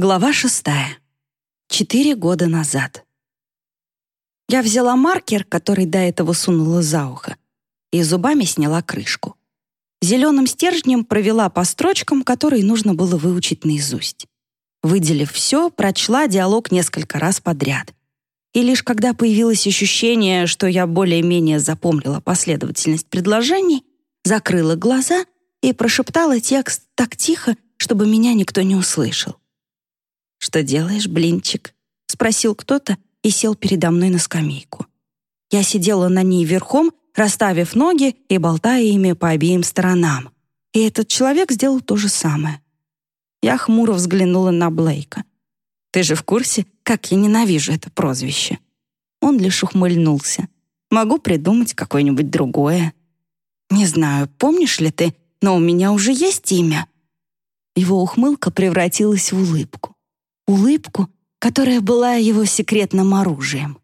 Глава шестая. Четыре года назад. Я взяла маркер, который до этого сунула за ухо, и зубами сняла крышку. Зеленым стержнем провела по строчкам, которые нужно было выучить наизусть. Выделив все, прочла диалог несколько раз подряд. И лишь когда появилось ощущение, что я более-менее запомнила последовательность предложений, закрыла глаза и прошептала текст так тихо, чтобы меня никто не услышал. «Что делаешь, блинчик?» — спросил кто-то и сел передо мной на скамейку. Я сидела на ней верхом, расставив ноги и болтая ими по обеим сторонам. И этот человек сделал то же самое. Я хмуро взглянула на Блейка. «Ты же в курсе, как я ненавижу это прозвище?» Он лишь ухмыльнулся. «Могу придумать какое-нибудь другое». «Не знаю, помнишь ли ты, но у меня уже есть имя». Его ухмылка превратилась в улыбку улыбку, которая была его секретным оружием.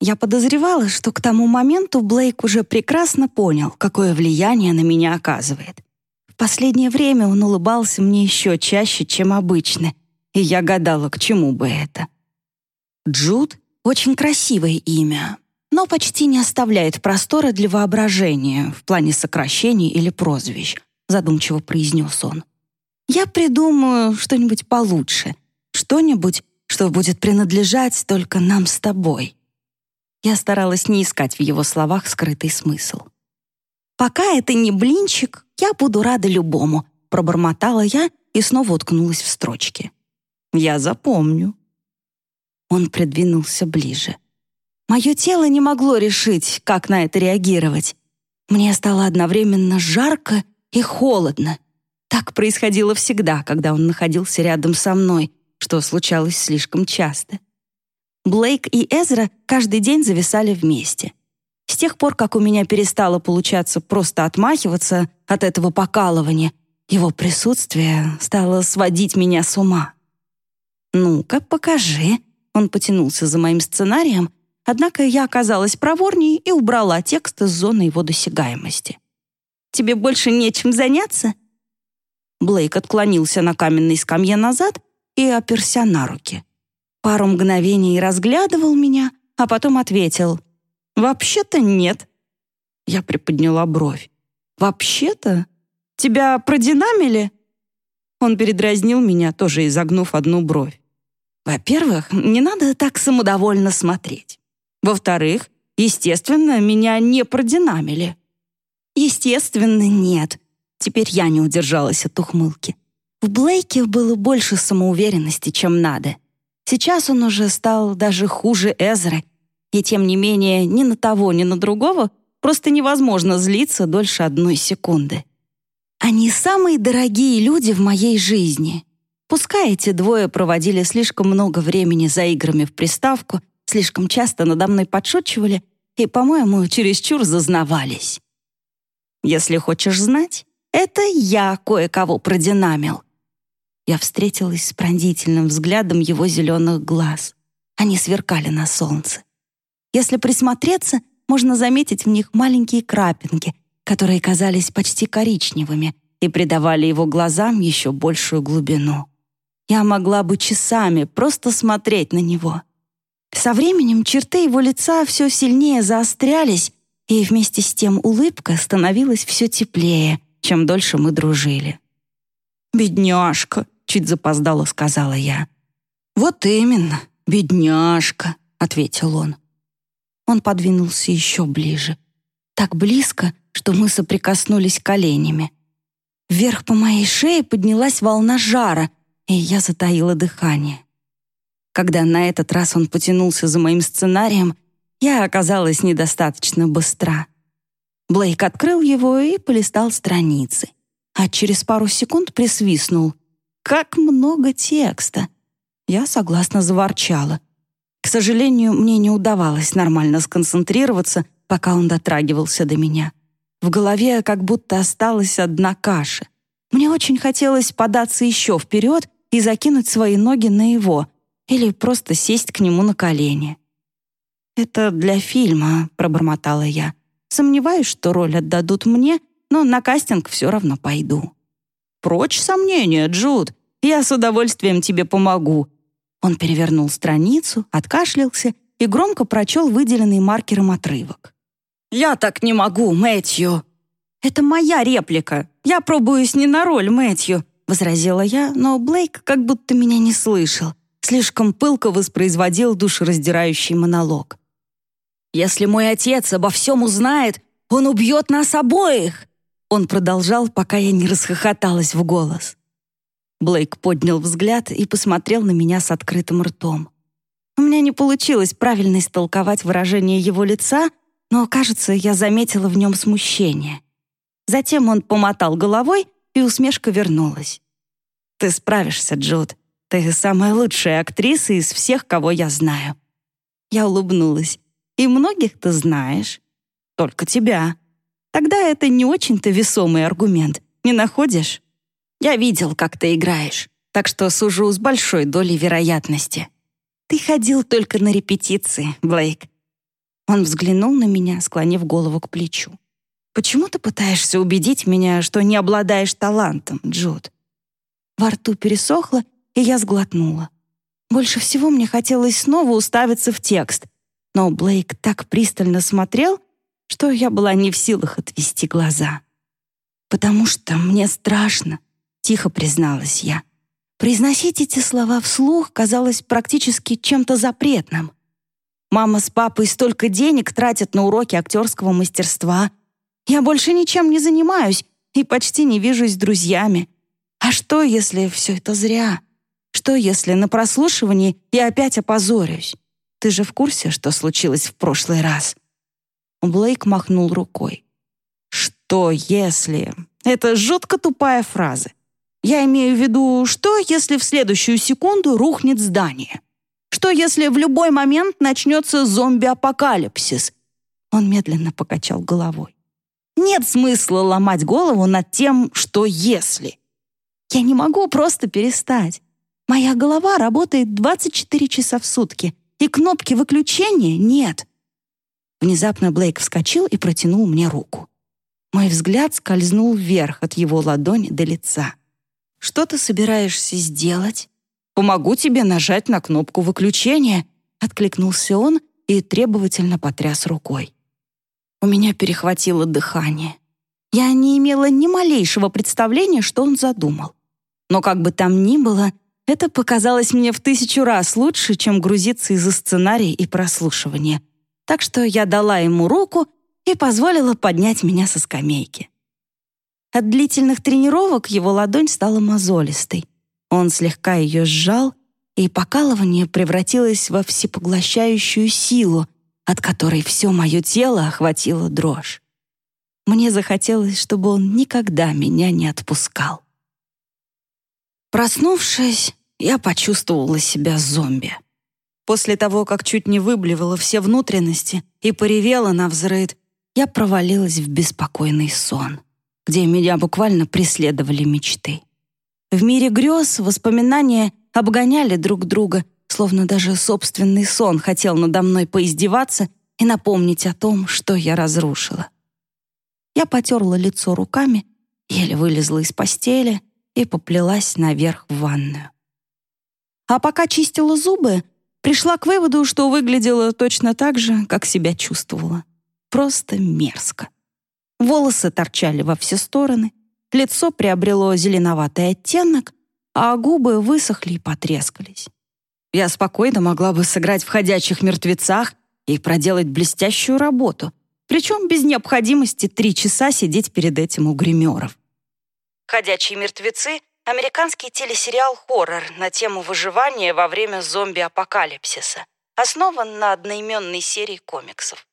Я подозревала, что к тому моменту Блейк уже прекрасно понял, какое влияние на меня оказывает. В последнее время он улыбался мне еще чаще, чем обычно, и я гадала, к чему бы это. Джуд — очень красивое имя, но почти не оставляет простора для воображения в плане сокращений или прозвищ, задумчиво произнес он. Я придумаю что-нибудь получше — что-нибудь, что будет принадлежать только нам с тобой. Я старалась не искать в его словах скрытый смысл. «Пока это не блинчик, я буду рада любому», пробормотала я и снова уткнулась в строчки. «Я запомню». Он придвинулся ближе. Мое тело не могло решить, как на это реагировать. Мне стало одновременно жарко и холодно. Так происходило всегда, когда он находился рядом со мной, что случалось слишком часто. Блейк и Эзра каждый день зависали вместе. С тех пор, как у меня перестало получаться просто отмахиваться от этого покалывания, его присутствие стало сводить меня с ума. «Ну-ка, покажи», — он потянулся за моим сценарием, однако я оказалась проворней и убрала текст из зоны его досягаемости. «Тебе больше нечем заняться?» Блейк отклонился на каменной скамье назад и оперся на руки. Пару мгновений разглядывал меня, а потом ответил «Вообще-то нет». Я приподняла бровь. «Вообще-то? Тебя продинамили?» Он передразнил меня, тоже изогнув одну бровь. «Во-первых, не надо так самодовольно смотреть. Во-вторых, естественно, меня не продинамили». «Естественно, нет». Теперь я не удержалась от ухмылки. В Блейке было больше самоуверенности, чем надо. Сейчас он уже стал даже хуже Эзры, и тем не менее ни на того, ни на другого просто невозможно злиться дольше одной секунды. Они самые дорогие люди в моей жизни. Пускай эти двое проводили слишком много времени за играми в приставку, слишком часто надо мной подшучивали и, по-моему, чересчур зазнавались. Если хочешь знать, это я кое-кого продинамил. Я встретилась с пронзительным взглядом его зеленых глаз. Они сверкали на солнце. Если присмотреться, можно заметить в них маленькие крапинки, которые казались почти коричневыми и придавали его глазам еще большую глубину. Я могла бы часами просто смотреть на него. Со временем черты его лица все сильнее заострялись, и вместе с тем улыбка становилась все теплее, чем дольше мы дружили. «Бедняжка!» Чуть запоздало сказала я. «Вот именно, бедняжка», — ответил он. Он подвинулся еще ближе. Так близко, что мы соприкоснулись коленями. Вверх по моей шее поднялась волна жара, и я затаила дыхание. Когда на этот раз он потянулся за моим сценарием, я оказалась недостаточно быстра. Блейк открыл его и полистал страницы, а через пару секунд присвистнул. Как много текста! Я согласно заворчала. К сожалению, мне не удавалось нормально сконцентрироваться, пока он дотрагивался до меня. В голове как будто осталась одна каша. Мне очень хотелось податься еще вперед и закинуть свои ноги на его, или просто сесть к нему на колени. «Это для фильма», — пробормотала я. «Сомневаюсь, что роль отдадут мне, но на кастинг все равно пойду». «Прочь сомнения, Джуд. Я с удовольствием тебе помогу». Он перевернул страницу, откашлялся и громко прочел выделенный маркером отрывок. «Я так не могу, Мэтью!» «Это моя реплика. Я пробуюсь не на роль Мэтью», — возразила я, но Блейк как будто меня не слышал. Слишком пылко воспроизводил душераздирающий монолог. «Если мой отец обо всем узнает, он убьет нас обоих!» Он продолжал, пока я не расхохоталась в голос. Блейк поднял взгляд и посмотрел на меня с открытым ртом. У меня не получилось правильно истолковать выражение его лица, но, кажется, я заметила в нем смущение. Затем он помотал головой, и усмешка вернулась. «Ты справишься, Джуд. Ты самая лучшая актриса из всех, кого я знаю». Я улыбнулась. «И многих ты знаешь. Только тебя. Тогда это не очень-то весомый аргумент, не находишь?» Я видел, как ты играешь, так что сужу с большой долей вероятности. Ты ходил только на репетиции, Блейк». Он взглянул на меня, склонив голову к плечу. «Почему ты пытаешься убедить меня, что не обладаешь талантом, Джуд?» Во рту пересохло, и я сглотнула. Больше всего мне хотелось снова уставиться в текст, но Блейк так пристально смотрел, что я была не в силах отвести глаза. «Потому что мне страшно», тихо призналась я. Произносить эти слова вслух казалось практически чем-то запретным. Мама с папой столько денег тратят на уроки актерского мастерства. Я больше ничем не занимаюсь и почти не вижусь с друзьями. А что, если все это зря? Что, если на прослушивании я опять опозорюсь? Ты же в курсе, что случилось в прошлый раз?» Блейк махнул рукой. «Что, если...» Это жутко тупая фраза. Я имею в виду, что если в следующую секунду рухнет здание? Что если в любой момент начнется зомби-апокалипсис? Он медленно покачал головой. Нет смысла ломать голову над тем, что если. Я не могу просто перестать. Моя голова работает 24 часа в сутки, и кнопки выключения нет. Внезапно Блейк вскочил и протянул мне руку. Мой взгляд скользнул вверх от его ладони до лица. Что ты собираешься сделать? Помогу тебе нажать на кнопку выключения, откликнулся он и требовательно потряс рукой. У меня перехватило дыхание. Я не имела ни малейшего представления, что он задумал. Но как бы там ни было, это показалось мне в тысячу раз лучше, чем грузиться из-за сценария и прослушивания. Так что я дала ему руку и позволила поднять меня со скамейки. От длительных тренировок его ладонь стала мозолистой. Он слегка ее сжал, и покалывание превратилось во всепоглощающую силу, от которой все мое тело охватило дрожь. Мне захотелось, чтобы он никогда меня не отпускал. Проснувшись, я почувствовала себя зомби. После того, как чуть не выблевала все внутренности и поревела на взрыд, я провалилась в беспокойный сон где меня буквально преследовали мечты. В мире грез воспоминания обгоняли друг друга, словно даже собственный сон хотел надо мной поиздеваться и напомнить о том, что я разрушила. Я потерла лицо руками, еле вылезла из постели и поплелась наверх в ванную. А пока чистила зубы, пришла к выводу, что выглядела точно так же, как себя чувствовала. Просто мерзко. Волосы торчали во все стороны, лицо приобрело зеленоватый оттенок, а губы высохли и потрескались. Я спокойно могла бы сыграть в «Ходячих мертвецах» и проделать блестящую работу, причем без необходимости три часа сидеть перед этим у гримеров. «Ходячие мертвецы» — американский телесериал-хоррор на тему выживания во время зомби-апокалипсиса, основан на одноименной серии комиксов.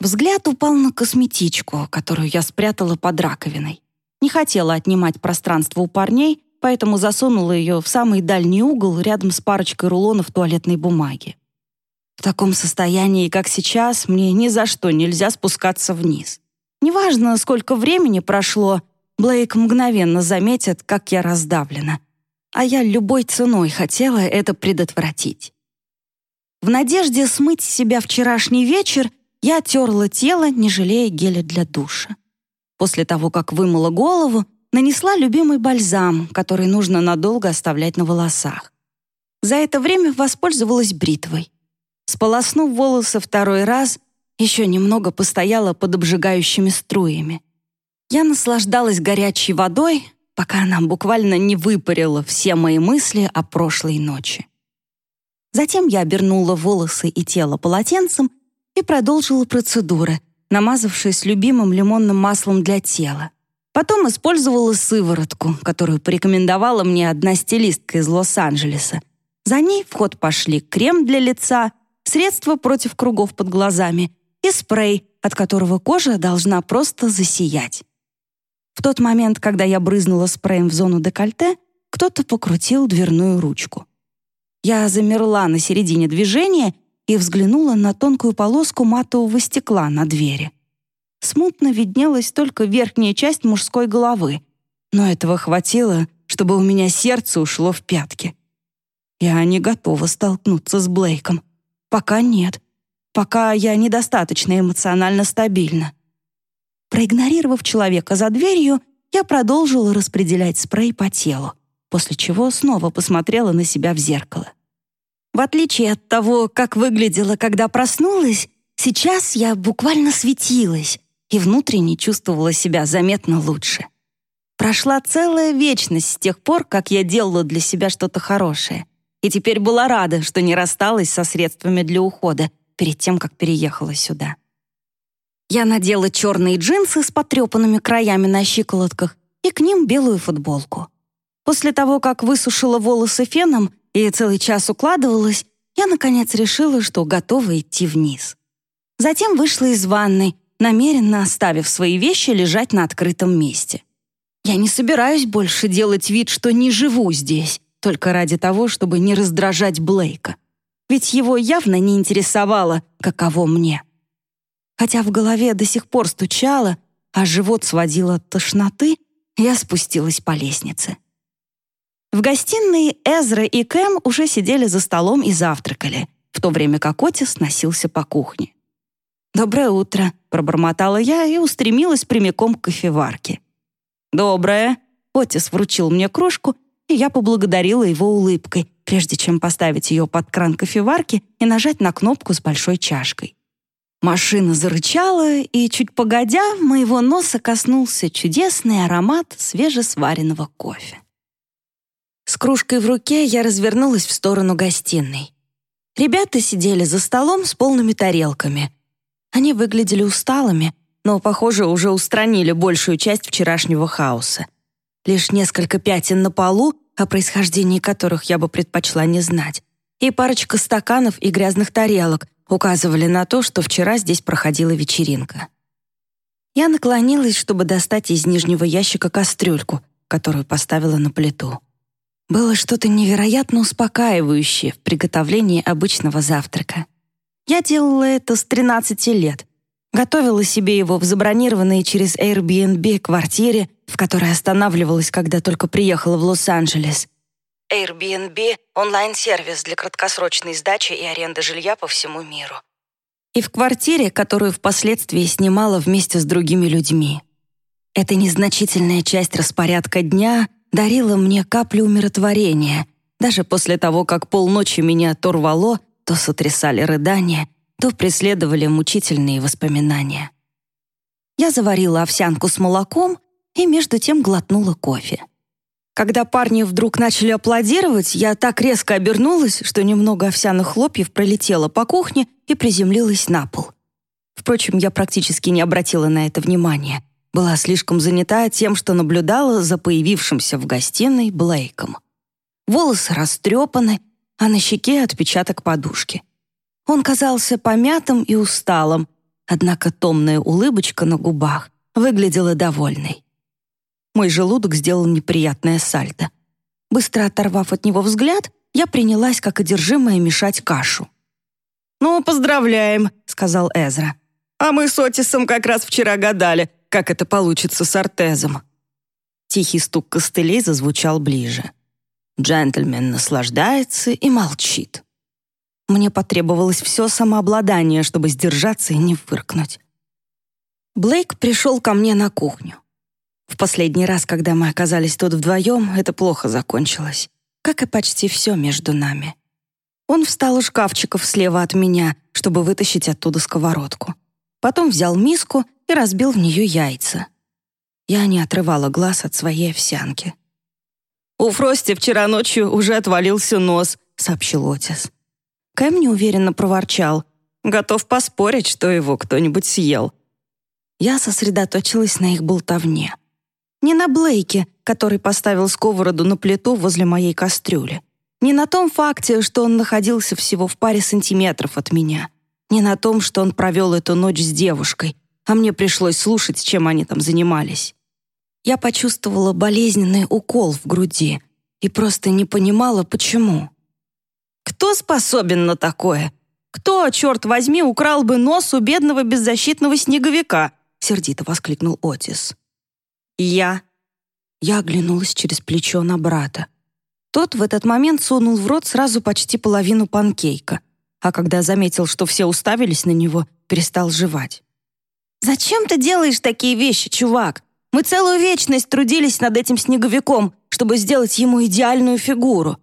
Взгляд упал на косметичку, которую я спрятала под раковиной. Не хотела отнимать пространство у парней, поэтому засунула ее в самый дальний угол рядом с парочкой рулонов туалетной бумаги. В таком состоянии, как сейчас, мне ни за что нельзя спускаться вниз. Неважно, сколько времени прошло, Блейк мгновенно заметит, как я раздавлена. А я любой ценой хотела это предотвратить. В надежде смыть с себя вчерашний вечер, я терла тело, не жалея геля для душа. После того, как вымыла голову, нанесла любимый бальзам, который нужно надолго оставлять на волосах. За это время воспользовалась бритвой. Сполоснув волосы второй раз, еще немного постояла под обжигающими струями. Я наслаждалась горячей водой, пока она буквально не выпарила все мои мысли о прошлой ночи. Затем я обернула волосы и тело полотенцем и продолжила процедуры, намазавшись любимым лимонным маслом для тела. Потом использовала сыворотку, которую порекомендовала мне одна стилистка из Лос-Анджелеса. За ней в ход пошли крем для лица, средство против кругов под глазами и спрей, от которого кожа должна просто засиять. В тот момент, когда я брызнула спреем в зону декольте, кто-то покрутил дверную ручку. Я замерла на середине движения и взглянула на тонкую полоску матового стекла на двери. Смутно виднелась только верхняя часть мужской головы, но этого хватило, чтобы у меня сердце ушло в пятки. Я не готова столкнуться с Блейком. Пока нет. Пока я недостаточно эмоционально стабильна. Проигнорировав человека за дверью, я продолжила распределять спрей по телу, после чего снова посмотрела на себя в зеркало. В отличие от того, как выглядела, когда проснулась, сейчас я буквально светилась и внутренне чувствовала себя заметно лучше. Прошла целая вечность с тех пор, как я делала для себя что-то хорошее, и теперь была рада, что не рассталась со средствами для ухода перед тем, как переехала сюда. Я надела черные джинсы с потрепанными краями на щиколотках и к ним белую футболку. После того, как высушила волосы феном и целый час укладывалась, я, наконец, решила, что готова идти вниз. Затем вышла из ванной, намеренно оставив свои вещи лежать на открытом месте. Я не собираюсь больше делать вид, что не живу здесь, только ради того, чтобы не раздражать Блейка. Ведь его явно не интересовало, каково мне хотя в голове до сих пор стучало, а живот сводило от тошноты, я спустилась по лестнице. В гостиной Эзра и Кэм уже сидели за столом и завтракали, в то время как Отис носился по кухне. «Доброе утро», — пробормотала я и устремилась прямиком к кофеварке. «Доброе», — Отис вручил мне кружку, и я поблагодарила его улыбкой, прежде чем поставить ее под кран кофеварки и нажать на кнопку с большой чашкой. Машина зарычала, и, чуть погодя, моего носа коснулся чудесный аромат свежесваренного кофе. С кружкой в руке я развернулась в сторону гостиной. Ребята сидели за столом с полными тарелками. Они выглядели усталыми, но, похоже, уже устранили большую часть вчерашнего хаоса. Лишь несколько пятен на полу, о происхождении которых я бы предпочла не знать, и парочка стаканов и грязных тарелок — указывали на то, что вчера здесь проходила вечеринка. Я наклонилась, чтобы достать из нижнего ящика кастрюльку, которую поставила на плиту. Было что-то невероятно успокаивающее в приготовлении обычного завтрака. Я делала это с 13 лет. Готовила себе его в забронированной через Airbnb квартире, в которой останавливалась, когда только приехала в Лос-Анджелес — Airbnb — онлайн-сервис для краткосрочной сдачи и аренды жилья по всему миру. И в квартире, которую впоследствии снимала вместе с другими людьми. Эта незначительная часть распорядка дня дарила мне каплю умиротворения, даже после того, как полночи меня то рвало, то сотрясали рыдания, то преследовали мучительные воспоминания. Я заварила овсянку с молоком и между тем глотнула кофе. Когда парни вдруг начали аплодировать, я так резко обернулась, что немного овсяных хлопьев пролетело по кухне и приземлилось на пол. Впрочем, я практически не обратила на это внимания. Была слишком занята тем, что наблюдала за появившимся в гостиной Блейком. Волосы растрепаны, а на щеке отпечаток подушки. Он казался помятым и усталым, однако томная улыбочка на губах выглядела довольной. Мой желудок сделал неприятное сальто. Быстро оторвав от него взгляд, я принялась как одержимая мешать кашу. «Ну, поздравляем», — сказал Эзра. «А мы с Отисом как раз вчера гадали, как это получится с Артезом». Тихий стук костылей зазвучал ближе. Джентльмен наслаждается и молчит. Мне потребовалось все самообладание, чтобы сдержаться и не фыркнуть. Блейк пришел ко мне на кухню. В последний раз, когда мы оказались тут вдвоем, это плохо закончилось, как и почти все между нами. Он встал у шкафчиков слева от меня, чтобы вытащить оттуда сковородку. Потом взял миску и разбил в нее яйца. Я не отрывала глаз от своей овсянки. «У Фрости вчера ночью уже отвалился нос», — сообщил Отис. Кэм неуверенно проворчал. «Готов поспорить, что его кто-нибудь съел». Я сосредоточилась на их болтовне. Не на Блейке, который поставил сковороду на плиту возле моей кастрюли. Не на том факте, что он находился всего в паре сантиметров от меня. Не на том, что он провел эту ночь с девушкой, а мне пришлось слушать, чем они там занимались. Я почувствовала болезненный укол в груди и просто не понимала, почему. Кто способен на такое? Кто, черт возьми, украл бы нос у бедного беззащитного снеговика? Сердито воскликнул Отис. Я. Я оглянулась через плечо на брата. Тот в этот момент сунул в рот сразу почти половину панкейка, а когда заметил, что все уставились на него, перестал жевать. «Зачем ты делаешь такие вещи, чувак? Мы целую вечность трудились над этим снеговиком, чтобы сделать ему идеальную фигуру.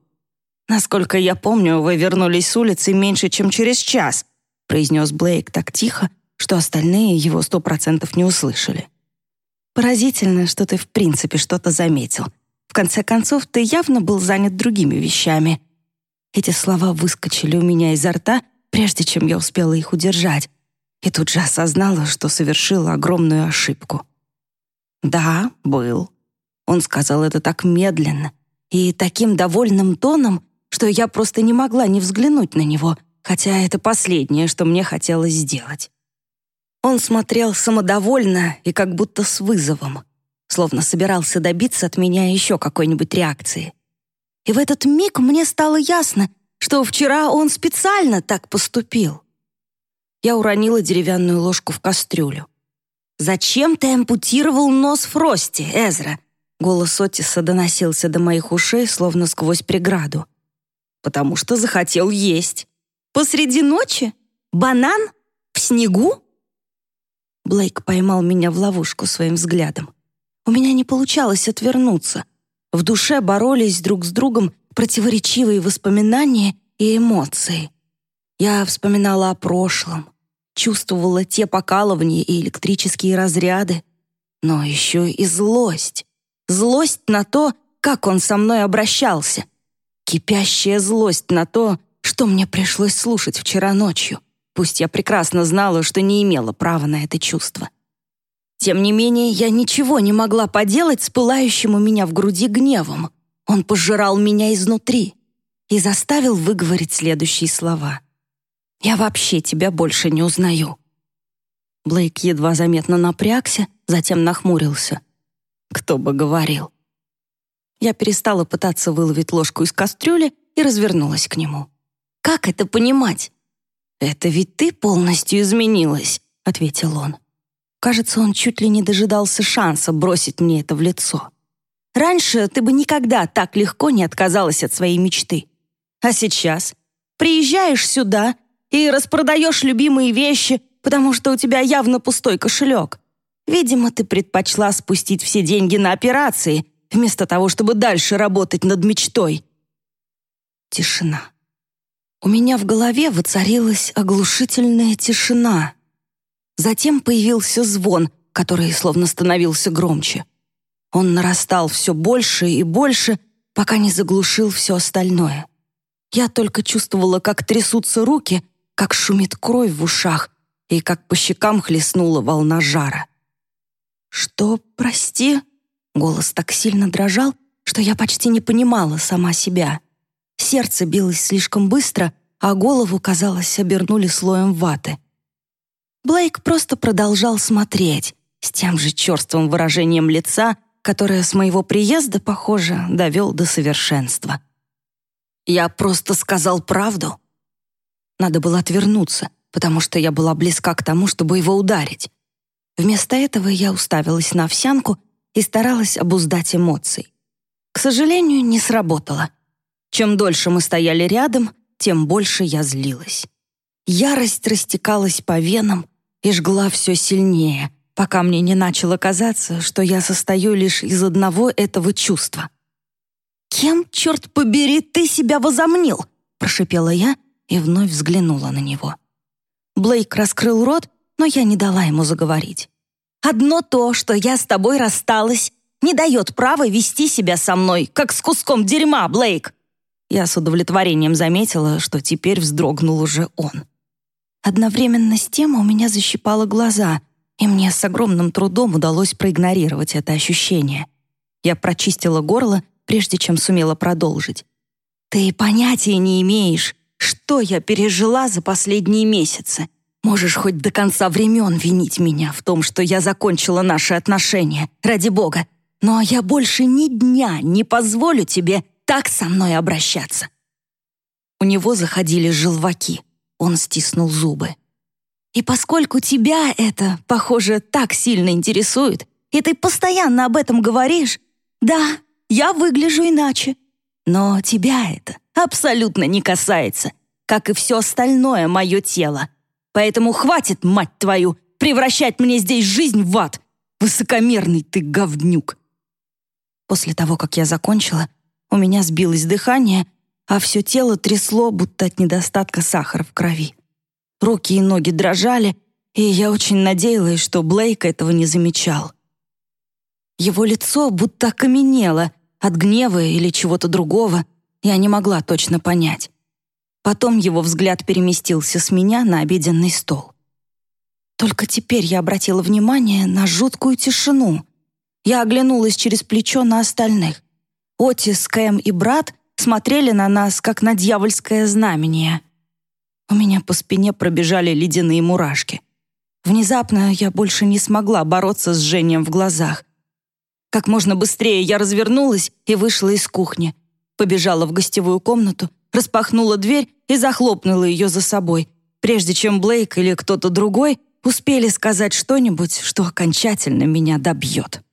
Насколько я помню, вы вернулись с улицы меньше, чем через час», произнес Блейк так тихо, что остальные его сто процентов не услышали. «Поразительно, что ты в принципе что-то заметил. В конце концов, ты явно был занят другими вещами». Эти слова выскочили у меня изо рта, прежде чем я успела их удержать, и тут же осознала, что совершила огромную ошибку. «Да, был». Он сказал это так медленно и таким довольным тоном, что я просто не могла не взглянуть на него, хотя это последнее, что мне хотелось сделать. Он смотрел самодовольно и как будто с вызовом, словно собирался добиться от меня еще какой-нибудь реакции. И в этот миг мне стало ясно, что вчера он специально так поступил. Я уронила деревянную ложку в кастрюлю. «Зачем ты ампутировал нос Фрости, Эзра?» Голос Отиса доносился до моих ушей, словно сквозь преграду. «Потому что захотел есть. Посреди ночи? Банан? В снегу?» Блейк поймал меня в ловушку своим взглядом. У меня не получалось отвернуться. В душе боролись друг с другом противоречивые воспоминания и эмоции. Я вспоминала о прошлом, чувствовала те покалывания и электрические разряды, но еще и злость. Злость на то, как он со мной обращался. Кипящая злость на то, что мне пришлось слушать вчера ночью, пусть я прекрасно знала, что не имела права на это чувство. Тем не менее, я ничего не могла поделать с пылающим у меня в груди гневом. Он пожирал меня изнутри и заставил выговорить следующие слова. Я вообще тебя больше не узнаю». Блейк едва заметно напрягся, затем нахмурился. «Кто бы говорил?» Я перестала пытаться выловить ложку из кастрюли и развернулась к нему. «Как это понимать?» «Это ведь ты полностью изменилась», — ответил он. Кажется, он чуть ли не дожидался шанса бросить мне это в лицо. «Раньше ты бы никогда так легко не отказалась от своей мечты. А сейчас приезжаешь сюда и распродаешь любимые вещи, потому что у тебя явно пустой кошелек. Видимо, ты предпочла спустить все деньги на операции, вместо того, чтобы дальше работать над мечтой. Тишина. У меня в голове воцарилась оглушительная тишина. Затем появился звон, который словно становился громче. Он нарастал все больше и больше, пока не заглушил все остальное. Я только чувствовала, как трясутся руки — как шумит кровь в ушах и как по щекам хлестнула волна жара. «Что, прости?» Голос так сильно дрожал, что я почти не понимала сама себя. Сердце билось слишком быстро, а голову, казалось, обернули слоем ваты. Блейк просто продолжал смотреть с тем же черствым выражением лица, которое с моего приезда, похоже, довел до совершенства. «Я просто сказал правду», надо было отвернуться, потому что я была близка к тому, чтобы его ударить. Вместо этого я уставилась на овсянку и старалась обуздать эмоции. К сожалению, не сработало. Чем дольше мы стояли рядом, тем больше я злилась. Ярость растекалась по венам и жгла все сильнее, пока мне не начало казаться, что я состою лишь из одного этого чувства. «Кем, черт побери, ты себя возомнил?» — прошипела я и вновь взглянула на него. Блейк раскрыл рот, но я не дала ему заговорить. «Одно то, что я с тобой рассталась, не дает права вести себя со мной, как с куском дерьма, Блейк!» Я с удовлетворением заметила, что теперь вздрогнул уже он. Одновременно с тем у меня защипало глаза, и мне с огромным трудом удалось проигнорировать это ощущение. Я прочистила горло, прежде чем сумела продолжить. «Ты понятия не имеешь, что я пережила за последние месяцы. Можешь хоть до конца времен винить меня в том, что я закончила наши отношения, ради бога. Но я больше ни дня не позволю тебе так со мной обращаться». У него заходили желваки. Он стиснул зубы. «И поскольку тебя это, похоже, так сильно интересует, и ты постоянно об этом говоришь, да, я выгляжу иначе. Но тебя это абсолютно не касается, как и все остальное мое тело. Поэтому хватит, мать твою, превращать мне здесь жизнь в ад. Высокомерный ты говнюк. После того, как я закончила, у меня сбилось дыхание, а все тело трясло, будто от недостатка сахара в крови. Руки и ноги дрожали, и я очень надеялась, что Блейк этого не замечал. Его лицо будто окаменело от гнева или чего-то другого, я не могла точно понять. Потом его взгляд переместился с меня на обеденный стол. Только теперь я обратила внимание на жуткую тишину — я оглянулась через плечо на остальных. Отис, Кэм и брат смотрели на нас, как на дьявольское знамение. У меня по спине пробежали ледяные мурашки. Внезапно я больше не смогла бороться с жжением в глазах. Как можно быстрее я развернулась и вышла из кухни. Побежала в гостевую комнату, распахнула дверь и захлопнула ее за собой, прежде чем Блейк или кто-то другой успели сказать что-нибудь, что окончательно меня добьет.